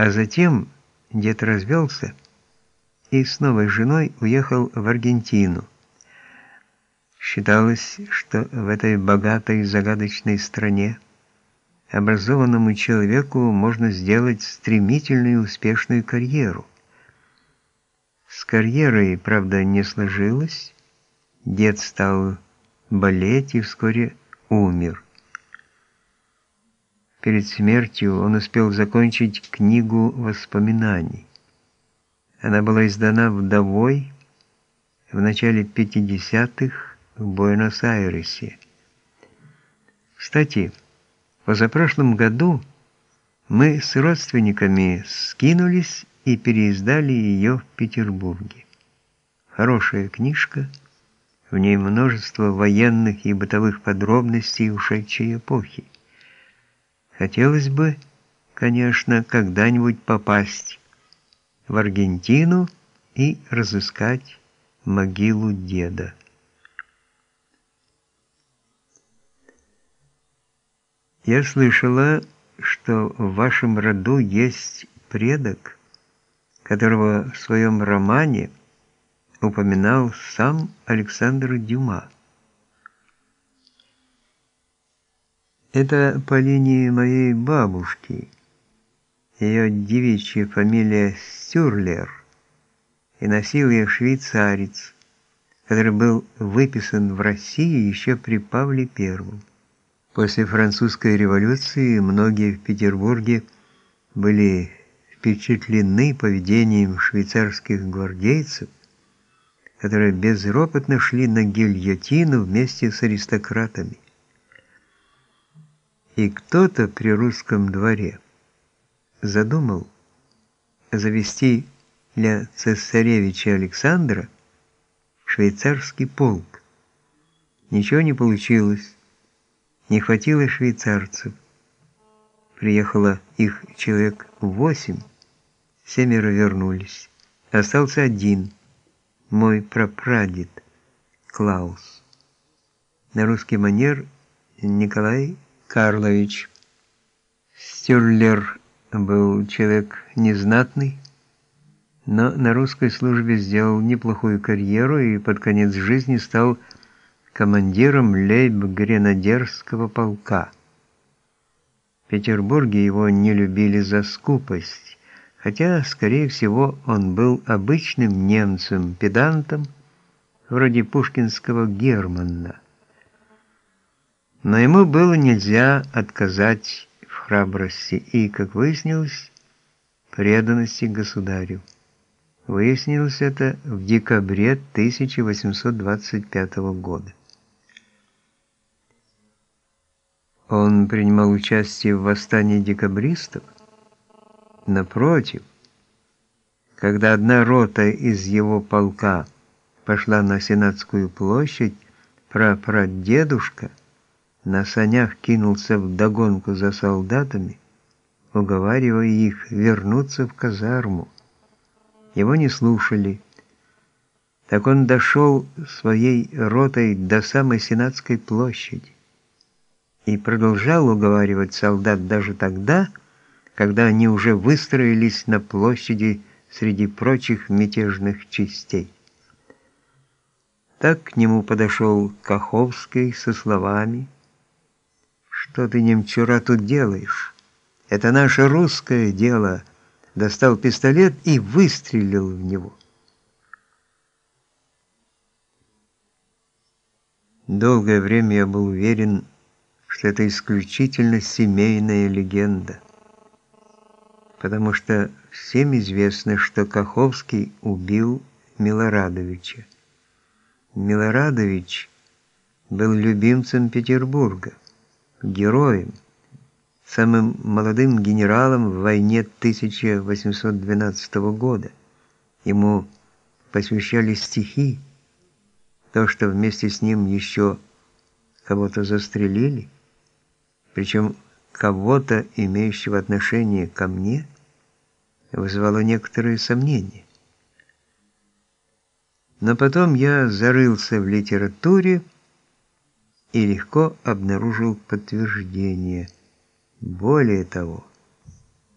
А затем дед развелся и с новой женой уехал в Аргентину. Считалось, что в этой богатой загадочной стране образованному человеку можно сделать стремительную и успешную карьеру. С карьерой, правда, не сложилось. Дед стал болеть и вскоре умер. Перед смертью он успел закончить книгу воспоминаний. Она была издана вдовой в начале 50-х в Буэнос-Айресе. Кстати, позапрошлом году мы с родственниками скинулись и переиздали ее в Петербурге. Хорошая книжка, в ней множество военных и бытовых подробностей ушедшей эпохи. Хотелось бы, конечно, когда-нибудь попасть в Аргентину и разыскать могилу деда. Я слышала, что в вашем роду есть предок, которого в своем романе упоминал сам Александр Дюма. Это по линии моей бабушки. Ее девичья фамилия Стюрлер, и носил ее швейцарец, который был выписан в России еще при Павле I. После французской революции многие в Петербурге были впечатлены поведением швейцарских гвардейцев, которые безропотно шли на гильотину вместе с аристократами. И кто-то при русском дворе задумал завести для цесаревича Александра швейцарский полк. Ничего не получилось. Не хватило швейцарцев. Приехало их человек восемь, семеро вернулись. Остался один, мой прапрадед Клаус. На русский манер Николай Карлович. Стюрлер был человек незнатный, но на русской службе сделал неплохую карьеру и под конец жизни стал командиром лейб-гренадерского полка. В Петербурге его не любили за скупость, хотя, скорее всего, он был обычным немцем, педантом, вроде пушкинского Германна но ему было нельзя отказать в храбрости и, как выяснилось, преданности государю. Выяснилось это в декабре 1825 года. Он принимал участие в восстании декабристов? Напротив, когда одна рота из его полка пошла на Сенатскую площадь, прапрадедушка на санях кинулся в догонку за солдатами, уговаривая их вернуться в казарму. Его не слушали. Так он дошел своей ротой до самой Сенатской площади и продолжал уговаривать солдат даже тогда, когда они уже выстроились на площади среди прочих мятежных частей. Так к нему подошел Каховский со словами что ты, немчура, тут делаешь? Это наше русское дело. Достал пистолет и выстрелил в него. Долгое время я был уверен, что это исключительно семейная легенда. Потому что всем известно, что Каховский убил Милорадовича. Милорадович был любимцем Петербурга героем, самым молодым генералом в войне 1812 года. Ему посвящали стихи, то, что вместе с ним еще кого-то застрелили, причем кого-то, имеющего отношение ко мне, вызвало некоторые сомнения. Но потом я зарылся в литературе, и легко обнаружил подтверждение. Более того,